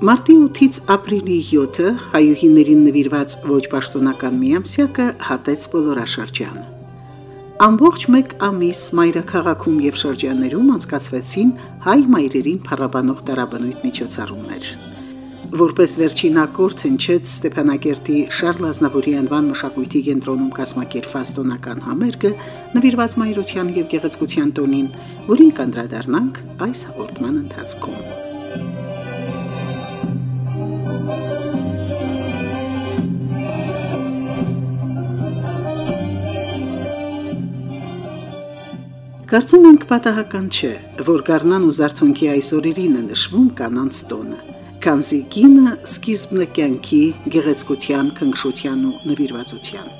Մարտի 8-ից ապրիլի 7-ը հայուհիներին նվիրված ոչ պաշտոնական միամսյակը հատեց բոլորաշրջանը։ Ամբողջ մեկ ամիս մայրաքաղաքում եւ շրջաններում անցկացվեցին հայ մայրերին փառաբանող տարաբնույթ միջոցառումներ։ Որպես վերջին ակորդ հնչեց Ստեփանակերտի Շարլ Ազնավուրի անվան մշակույթի կենտրոնում կազմակերպված տոնական համերգը նվիրված մայրության եւ գեղեցկության տոնին, որին կանդրադառնանք այս հաղորդման ընթացքում։ Կարծում ենք պատահական չէ, որ Գառնան ու Զարթոնքի այս օրերին է նշվում կանանց տոնը։ Կանզի կինը սկիզբն է կյանքի, գեղեցկության, քնքշության ու նվիրվածության։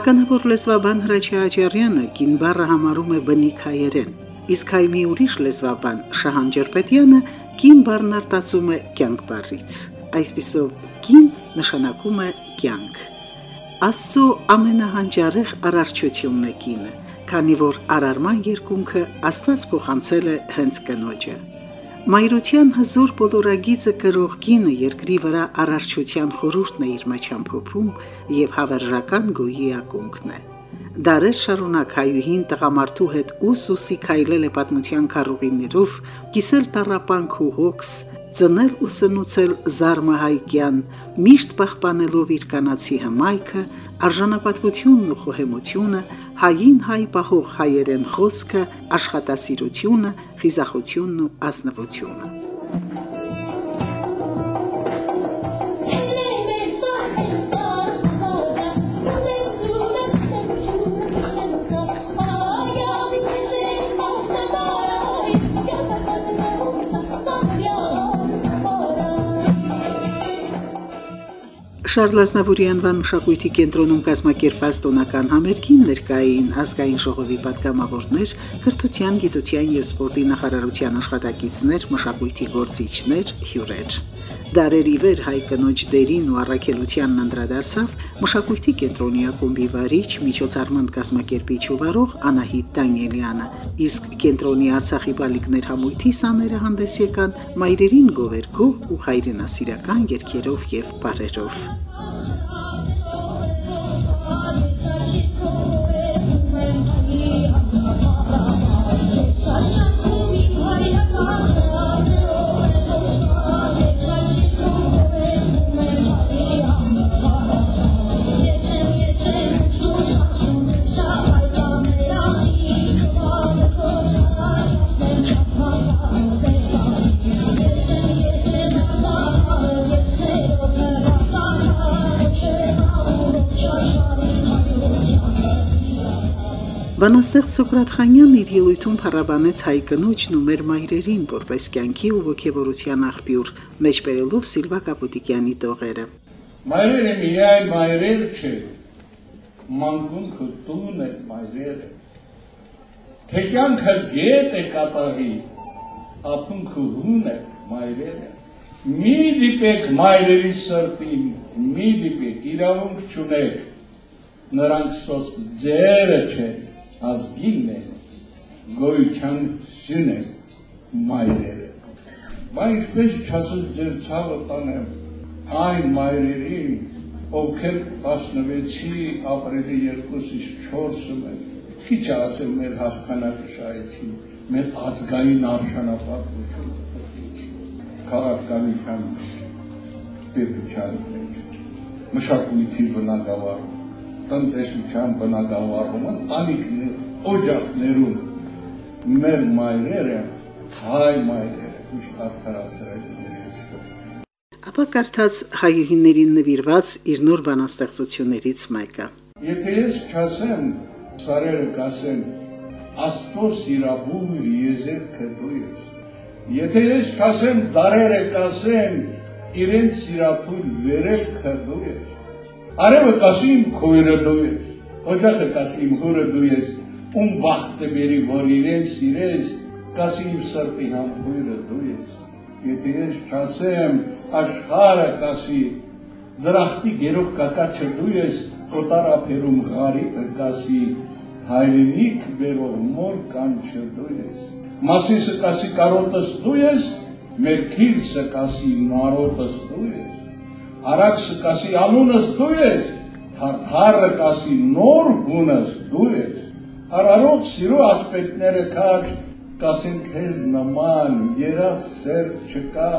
Ականավոր լեզվաբան Հրաչյա Աջարյանը կին բառը համարում է բնիկ հայերեն, իսկ հայ մի ուրիշ լեզվաբան Շահան Ջերպետյանը կին բառն արտացում է կյանք բառից։ Այսպիսով կին նշանակում է կյանք։ Աստծո ամենահանջարեղ արարչությունն է կինը քանի որ արարման երկունքը Աստված փոխանցել է հենց կնոջը։ Մայրության հզոր բոլորագիծը կրող կինը երկրի վրա արարչության խորհուրդն է իր մեջ ամփոփում եւ հավերժական գոյի ակունքն է։ Դարեր շարունակ հայուհին տղամարդու հետ ուսուսի քայլել է պատմության քարուղիներով, կիսել տարապանք ու հոգս, ծնել ու սնուցել զարմահայկյան, միշտ պահպանելով իր կանացի հմայքը, արժանապատվությունն ու խոհեմությունը, հային հայ պահող հայերեն խոսքը, աշխատասիրությունը, խիզախությունն ու ազնվությունը։ Շարլազնավուրի անվան մշակույթի կենտրոնում կազմակերպված տոնական համերգին ներկային ազգային ժողովի պատգամավորներ, քրթության, գիտության եւ սպորտի նախարարության աշխատակիցներ, մշակույթի գործիչներ, հյուրեր։ Դարերի վեր հայ կնոջ դերին ու առաքելությանն անդրադարձավ մշակույթի կենտրոնի ակումբի վարիչ միջոցառման կազմակերպիչ ու վարող Անահիտ Դանիելյանը, իսկ կենտրոնի Արցախի բալիկներ համույթի սաները հանդես եկան մայրերին գովերգող ու հայրենասիրական երգերով եւ բարերով։ Բանաստեղծ Սոկրատ Խանյանն իր ելույթում փառաբանեց հայ կնոջն ու մեր մայրերին որպես կյանքի ու ողջևորության աղբյուր, մեջբերելով Սիլվա Կապուտիկյանի տողերը։ Մայրերը միայն մայրեր չէ, մանկունքը տուն է մայրերը։ Թե կյանքը գետ է կատաղի, ապունքը հուն է մայրերը։ Մի դիպեք մայրերի սրտին, մի դիպեք, իրավունք չունեք, նրանք սոսկ ձերը չեն ազգինն է, գոյության սյուն է, մայրերը։ Բա ինչպես չասես ձեր ցավը տանեմ այն մայրերին, ովքեր 16-ի ապրիլի 2-ից 4-ը մեր քիչ ասել մեր հաղթանակը շահեցին, մեր ազգային արժանապատվությունը Քաղաքականության պետության մեջ մշակույթի բնակավար տնտեսության բնակավարումը տանիքներ, օջախներում մեր մայրերը, հայ մայրերը միշտ արդարացրել իրենց Ապա կարդաց հայուհիներին նվիրված իր նոր բանաստեղծություններից մեկը։ Եթե ես չասեմ, սարերը կասեն, Աստծո սիրաբույր եզերքը դու ես։ Եթե ես չասեմ, դարերը կասեն, իրենց սիրաթույլ վերելքը դու ես։ Արևը կասի իմ քույրը դու ես։ Օջախը կասի իմ հորը դու ես։ Ում բախտը բերի, որ իրեն սիրես, կասի իմ սրտի համբույրը դու ես։ Եթե ես չասեմ, աշխարը կասի, դրախտի գերով կակաչը դու ես, օտար ափերում ғարիպը կասի, հայրենիք բերող մոր կանչը դու ես։ Մասիսը կասի կարոտս դու ես, մեր քիլսը կասի նարոտս դու ես, արաքսը կասի անունս դու ես, թարթարը կասի նոր գունս դու ես, արարող սիրո ասպետները կաչ կասեն քեզ նման, երաս սեր չկա,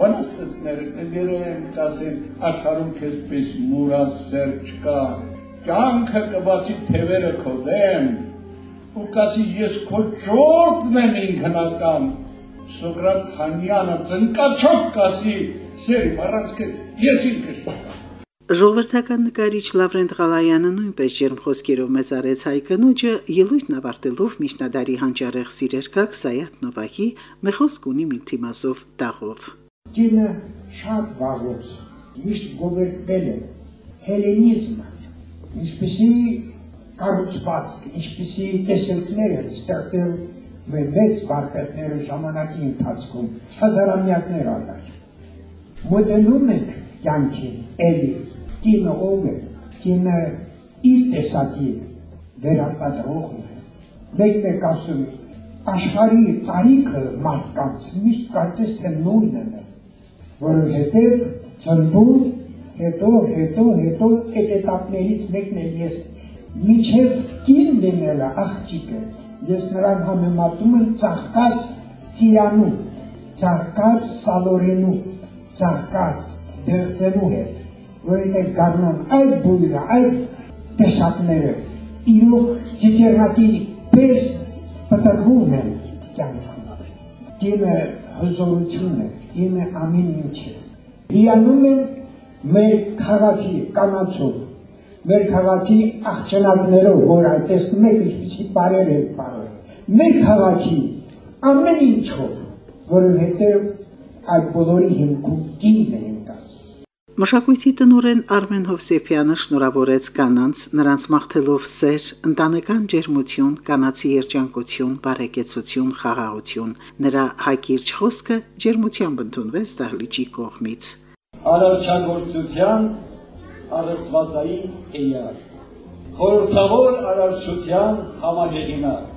բանաստեսները կգերեն, կասեն աշխարում քեզ պես մուրաս սեր չկա, կյանքը կբացի թևերը քո դեմ, ու կասի ես քո ճորտն եմ ինքնական, Սոկրատ Խանյանը ծնկաչոք կասի սերի առանցքը ես ինքս Ժողովրդական նկարիչ Լավրենտ Ղալայանը նույնպես ջերմ խոսքերով մեծարեց հայ կնոջը ելույթն ավարտելով միջնադարի հանճարեղ սիրերկակ Սայաթ Նովակի մեխոսք ունի մի թիմասով տաղով։ Կինը շատ վաղուց միշտ գովերտվել է հելենիզմը, ինչպեսի կառուցվածք, ինչպեսի տեսակներ են ստեղծել մեր մեծ վարպետները ժամանակի ընթացքում հազարամյակներ առաջ մտնում ենք կյանքին, էլի, կինը ով է, կինը իր տեսակի է, վերարկադրողն է։ Մեկ մեկ ասում աշխարհի տարիքը մարդկանց միշտ կարծես թե նույնն է, որովհետև ծնվում հետո, հետո, հետո այդ этаպներից մեկն էլ ես միջև կին լինելը աղջիկը, ես նրան համեմատում եմ ծաղկած ծիրանու, ծաղկած սալորենու, ցաղկած դերձենու հետ, որին գարնան այդ բույրը, այդ տեսակները իրոք ծիճերնակի պես պատրվում են կյանքում։ Կինը հզորություն է, կինը ամեն ինչ է։ Հիանում են մեր քաղաքի կանացով, մեր քաղաքի աղջնակներով, որ այդ տեսնում եք ինչպիսի բարեր են բարեր, մեր քաղաքի ամեն ինչով, որովհետև այդ բոլորի հիմքում կինն է ընկած։ Մշակույթի տնօրեն Արմեն Հովսեփյանը շնորհավորեց կանանց նրանց մաղթելով սեր, ընտանեկան ջերմություն, կանացի երջանկություն, բարեկեցություն, խաղաղություն։ Նրա հակիրճ խոսքը ջերմությամբ ընդունվեց դահլիճի կողմից։ Արարչագործության առեղծվածային էյար, խորհրդավոր արարչության համահեղինակ,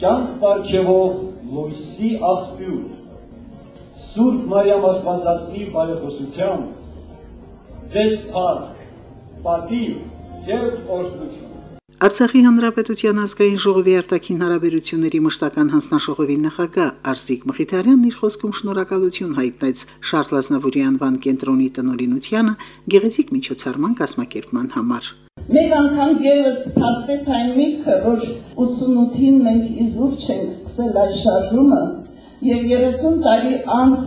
կյանք պարգևող լույսի աղբյուր, Սուրբ Մարիամ Աստվածածնի բարեխոսությամբ, ձեզ փառք, պատիվ եւ օրհնություն։ Արցախի հանրապետության ազգային ժողովի արտաքին հարաբերությունների մշտական հանձնաժողովի նախագահ Արսիկ Մխիթարյանն իր խոսքում շնորհակալություն հայտնեց Շարլ Ազնավուրի անվան կենտրոնի տնօրինությանը գեղեցիկ միջոցառման կազմակերպման համար։ Մեկ անգամ եւս փաստեց այն միտքը, որ 88-ին մենք իզուր չենք սկսել այս շարժումը եւ 30 տարի անց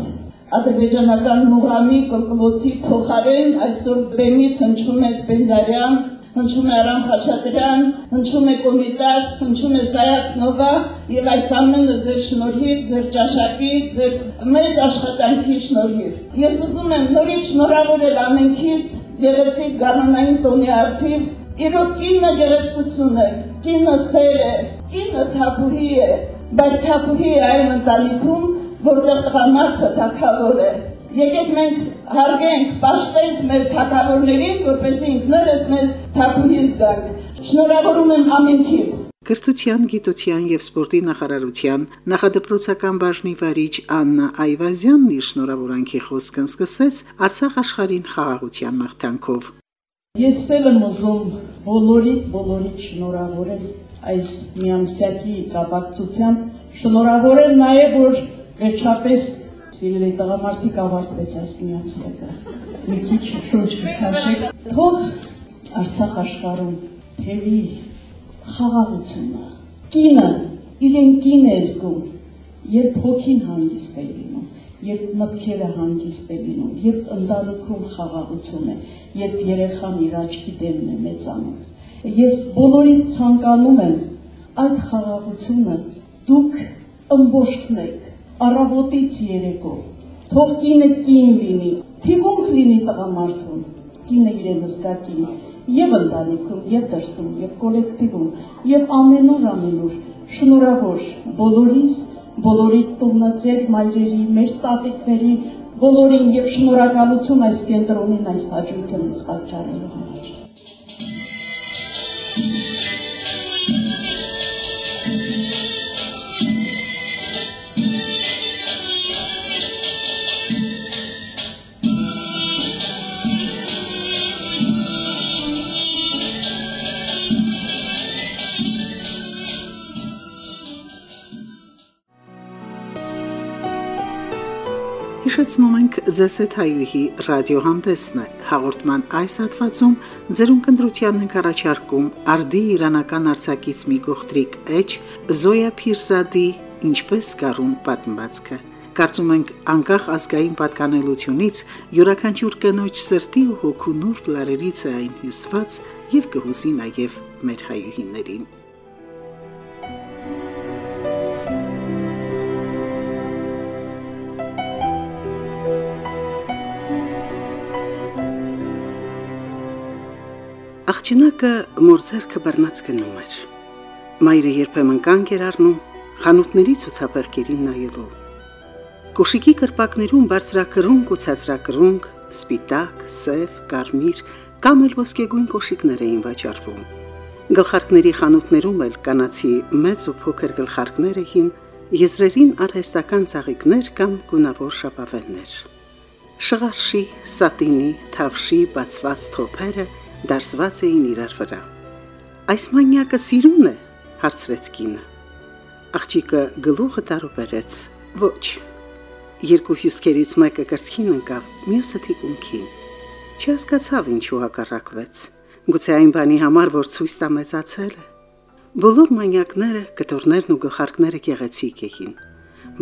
ադրբեջանական մուղամի կլկլոցի փոխարեն այսօր բեմից հնչում է Սպենդարյան հնչում է Արամ Խաչատրյան, հնչում է Կոմիտաս, հնչում է Սայաթ Նովա եւ այս ամենը ձեր շնորհիվ, ձեր ճաշակի, ձեր մեծ աշխատանքի շնորհիվ։ Ես ուզում եմ նորից շնորհավորել ամենքիս գեղեցիկ գանանային տոնի արդիվ Իրոք կինը գեղեցկություն է, կինը սեր է, կինը թափուհի է, բայց թափուհի այն ընտանիքում, որտեղ տղամարդը թակավոր է։ Եկեք մենք հարգենք, պաշտենք մեր թակավորներին, որպեսզի ինքներս մեզ թափուհի զգանք։ Շնորհավորում եմ ամենքիդ։ Կրթության, գիտության եւ սպորտի նախարարության նախադպրոցական բաժնի վարիչ Աննա Այվազյանն իր շնորհավորանքի խոսքն սկսեց Արցախ աշխարհին խաղաղության մաղթանքով։ Ես ել եմ ուզում բոլորի բոլորի շնորհավորել այս միամսյակի կապակցությամբ, շնորհավորել նաեւ որ վերջապես Սիրելի տղամարդիկ ավարտվեց այս միամսյակը։ Մի քիչ շունչ կքաշեք։ Թող Արցախ աշխարհում թևի խաղաղությունը։ Կինը իրեն կին է զգում, երբ հոգին հանգիստ է լինում, երբ մտքերը հանգիստ է լինում, երբ ընտանիքում խաղաղություն է, երբ երեխան իր աչքի դեմն է մեծանում։ Ես բոլորին ցանկանում եմ այդ խաղաղությունը դուք ըմբոշխնեք առավոտից երեկո Թող կինը կին լինի, թիվունք լինի տղամարդուն, կինը իրեն զգա կին, եւ ընտանիքում, եւ դրսում, եւ կոլեկտիվում, եւ ամենուր ամենուր շնորհավոր բոլորիս, բոլորի տունածեր մայրերի, մեր տատիկների, բոլորին եւ շնորհակալություն այս կենտրոնին այս հաջողությունը պատճառելու համար։ Հիշեցնում ենք ձեզ հետ հայուհի ռադիոհանդեսն է։ Հաղորդման այս հատվածում ձերուն կնդրությանն ենք առաջարկում արդի իրանական արցակից մի գողտրիկ էջ Զոյա Փիրզադի ինչպես կարում պատմվածքը։ Կարծում ենք անկախ ազգային պատկանելությունից յուրաքանչյուր կնոջ սրտի ու հոգու նուրբ լարերից է այն հյուսված եւ կհուսի նաեւ մեր հայուհիներին։ Աղջնակը մորձերքը բռնած գնում էր։ Մայրը երբեմն կանգ էր առնում խանութների ցուցաբերքերին նայելու։ Կոշիկի կրպակներում բարձրակրունկ ու ցածրակրունկ, սպիտակ, սև, կարմիր կամ էլ ոսկեգույն կոշիկներ էին վաճառվում։ Գլխարկների խանութներում էլ կանացի մեծ ու փոքր գլխարկներ էին, եզրերին արհեստական ծաղիկներ կամ գունավոր շապավեններ։ Շղարշի, սատինի, թավշի բացված թոփերը դարսված էին իրար վրա։ Այս մանյակը սիրուն է, հարցրեց կինը։ Աղջիկը գլուխը տարուբերեց։ Ոչ։ Երկու հյուսքերից մեկը կրծքին ընկավ, մյուսը թիկունքին։ Չհասկացավ ինչու հակառակվեց։ Գուցե այն բանի համար, որ ցույց տա մեծացել է։ Բոլոր մանյակները, կտորներն ու գլխարկները գեղեցիկ էին,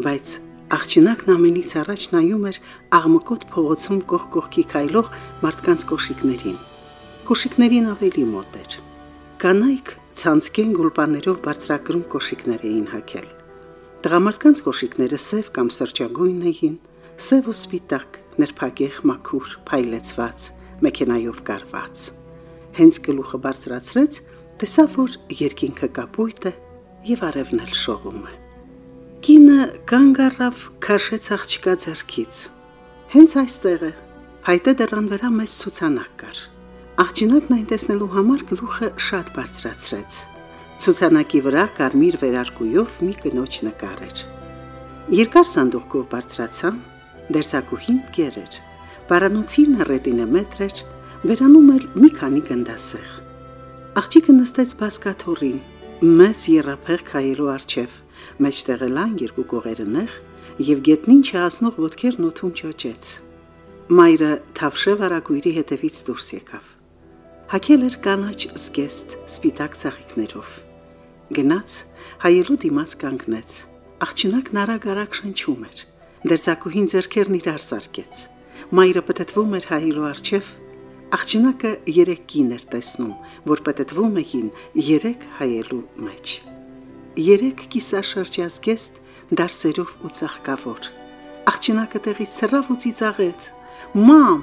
բայց աղջնակն ամենից առաջ նայում էր աղմկոտ փողոցում կողքողքի քայլող մարդկանց կոշիկներին կոշիկներին ավելի մոտ էր։ Կանայք ցանցկեն գուլպաներով բարձրակրում կոշիկներ էին հագել։ Տղամարդկանց կոշիկները սև կամ սրճագույն էին, սև ու սպիտակ, ներփակեղ մաքուր, փայլեցված, մեքենայով կարված։ Հենց գլուխը բարձրացրեց, տեսավ, որ երկինքը կապույտ է եւ արևն էլ շողում է։ Կինը կանգ առավ, քաշեց աղջկա ձեռքից։ Հենց այստեղ է, հայտե դրան վրա մեծ ցուցանակ կար։ Աղջնակն այն տեսնելու համար գլուխը շատ բարձրացրեց։ Ցուցանակի վրա կարմիր վերարկույով մի կնոջ նկար էր։ Երկար սանդուղքով բարձրացան, դերսակուհին կերեր։ Պարանոցին ռետինը մետր էր, վերանում էլ մի քանի գնդասեղ։ Աղջիկը նստեց բասկաթորին, մեծ երափեղ քայլու արջև, մեջտեղը լայն երկու կողերը նեղ եւ գետնին չհասնող ոտքերն օթում ճոճեց։ Մայրը թավշե վարակույրի հետևից դուրս եկավ հակել էր կանաչ զգեստ սպիտակ ծաղիկներով։ Գնաց, հայելու դիմաց կանգնեց։ Աղջնակն արագ-արագ շնչում էր։ Դերձակուհին ձերքերն իրար սարկեց։ Մայրը պտտվում էր հայելու արջև։ Աղջնակը երեք կին էր տեսնում, որ պտտվում էին երեք հայելու մեջ։ Երեք կիսաշրջազգեստ դարսերով ու ծաղկավոր։ Աղջնակը տեղից ցրավ ու ծիծաղեց. «Մամ,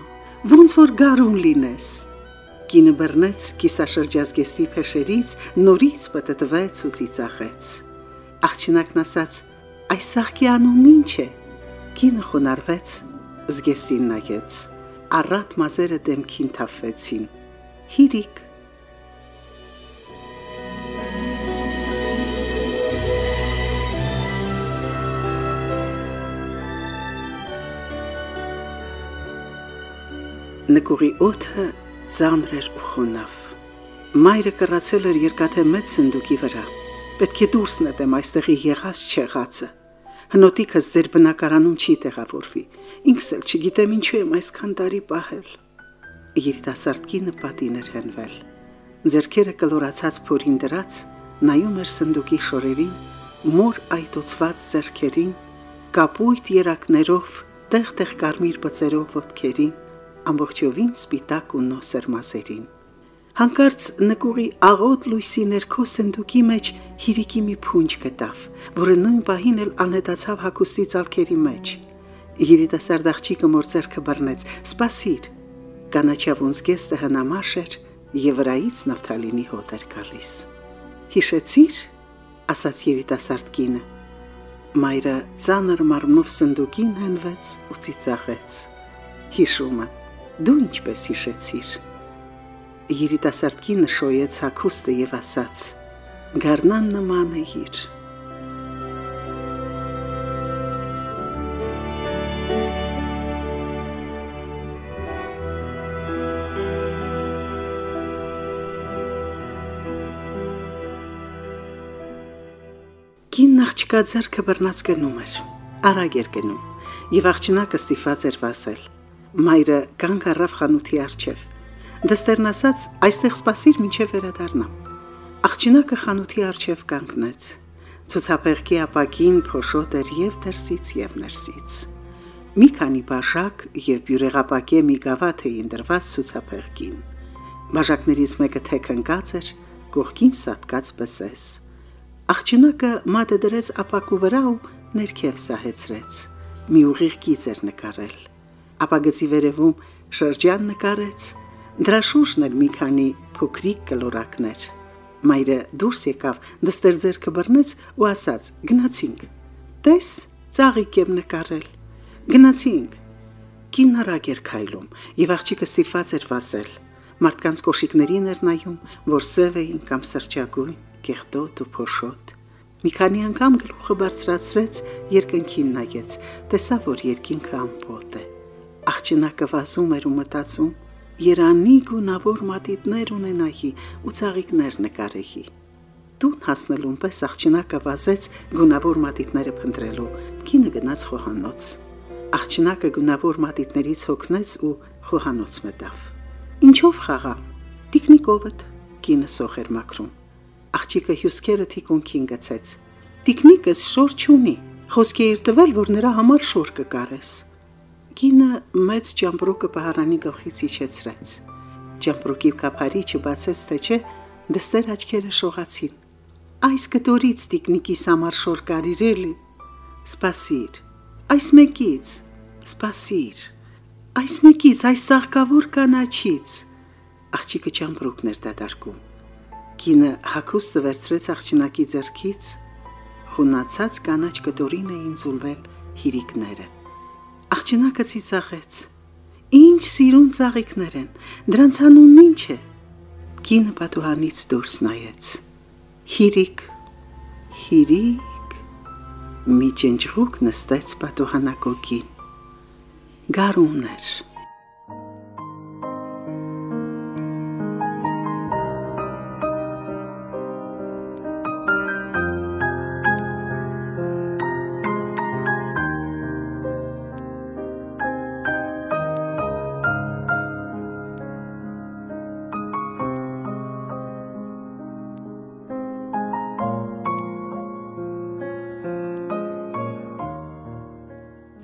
ոնց որ գարուն լինես»։ Կինը բռնեց կիսաշրջազգեստի փեշերից, նորից պատտվեց ու ծիծաղեց։ Աղջնակն ասաց. «Այս սաղքի անունն ինչ է»։ Կինը խոնարհվեց, զգեստին նայեց։ Առատ մազերը դեմքին թափվեցին։ Հիրիկ Նկուղի օդը ծանր էր ու խոնավ։ Մայրը կռացել էր երկաթե մեծ սնդուկի վրա։ Պետք է դուրս նետեմ այստեղի եղած չեղածը։ Հնոտիկս ձեր բնակարանում չի տեղավորվի։ Ինքս էլ չգիտեմ ինչու եմ այսքան տարի պահել։ Երիտասարդ կինը պատին էր հենվել։ Ձերքերը կլորացած փորին դրած, նայում էր սնդուկի շորերին, մոր այտոցված ձերքերին, կապույտ երակներով, տեղ-տեղ կարմիր բծերով ոտքերին ամբողջովին սպիտակ ու նոսր մասերին։ Հանկարծ նկուղի աղոտ լույսի ներքո սնդուկի մեջ հիրիկի մի փունջ գտավ, որը նույն պահին էլ անհետացավ հակոստի ցալքերի մեջ։ Երիտասարդ աղջիկը մոր ձեռքը բռնեց. «Սպասիր»։ Կանաչավուն զգեստը հնամաշ էր եւ վրայից նավթալինի հոտ էր գալիս։ Հիշեցիր, ասաց երիտասարդ կինը։ Մայրը ցաներ մարմնով սնդուկին հենվեց ու ծիծաղեց։ Հիշումը, դու ինչպես հիշեցիր։ Երիտասարդ կինը շոյեց հակոստը եւ ասաց. Գառնան նման է իր։ Կինն աղջկա ձեռքը բռնած գնում էր, արագ էր գնում, եւ աղջնակը ստիփած էր վասել։ Մայրը կանգ առավ խանութի առջև։ Դստերն ասաց. «Այստեղ սպասիր, մինչև վերադառնամ»։ Աղջնակը խանութի առջև կանգնեց։ Ցուցապեղկի ապակին փոշոտ էր եւ դրսից եւ ներսից։ Մի քանի բաժակ եւ բյուրեղապակե մի գավաթ էին դրված ցուցապեղկին։ Բաժակներից մեկը թեք ընկած էր, կողքին սատկած բսես։ Աղջնակը մատը դրեց ապակու վրա ու ներքև սահեցրեց։ Մի ուղիղ գիծ էր նկարել։ Ապագծի վերևում շրջան նկարեց, դրա շուրջն էր մի քանի փոքրիկ կլորակներ։ Մայրը դուրս եկավ, դստեր ձերքը բռնեց ու ասաց. «Գնացինք»։ Տես, ծաղիկ եմ նկարել։ Գնացինք։ Կին արագ էր քայլում, եւ աղջիկը ստիփած էր վասել։ Մարդկանց կոշիկներին էր նայում, որ սև էին կամ սրճագույն կեղտոտ ու փոշոտ։ Մի քանի անգամ գլուխը բարձրացրեց, երկնքին նայեց, տեսավ, որ երկինքը ամպոտ է։ Աղջնակը վազում էր ու մտածում. Երանի գունավոր մատիտներ ունենայի ու ցաղիկներ նկարեի։ Տուն հասնելուն պես աղջնակը վազեց գունավոր մատիտները փնտրելու։ Կինը գնաց խոհանոց։ Աղջնակը գունավոր մատիտներից հոգնեց ու խոհանոց մտավ։ Ինչով խաղա։ Տիկնիկովդ կինը սոխեր մակրում։ Աղջիկը հյուսքերը թիկունքին գցեց։ Տիկնիկս շոր չունի։ Խոսքի իր տվել, որ նրա համար շոր կկարես։ Կինը մեծ ջամբրուկը պահարանի գլխից իջեցրեց։ Ջամբրուկի կափարիչը բացեց թե չէ, դստեր աչքերը շողացին։ Այս կտորից տիկնիկիս համար շոր կարիրելի։ Սպասիր։ Այս մեկից։ Սպասիր։ Այս մեկից, այս սաղկավոր կանաչից։ Աղջիկը ջամբրուկն էր դատարկում։ Կինը հակոստը վերցրեց աղջնակի ձեռքից, խունացած կանաչ կտորին էին ծուլվել հիրիկները։ Աղջնակը ծիծաղեց. «Ինչ սիրուն ծաղիկներ են, դրանց անունն ինչ է»։ Կինը պատուհանից դուրս նայեց։ Հիրիկ, հիրիկ, մի ճնջղուկ նստեց պատուհանակոկին։ Գարուններ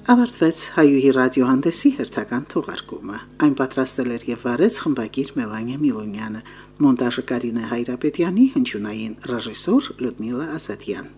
ավարտվեց հայուհի ռադիոհանդեսի հերթական թողարկումը։ Այն պատրաստել էր եւ վարեց խմբագիր Մելանիա Միլոնյանը, մոնտաժը Կարինե Հայրապետյանի, հնչյունային ռեժիսոր Լյուդմիլա Ասատյան։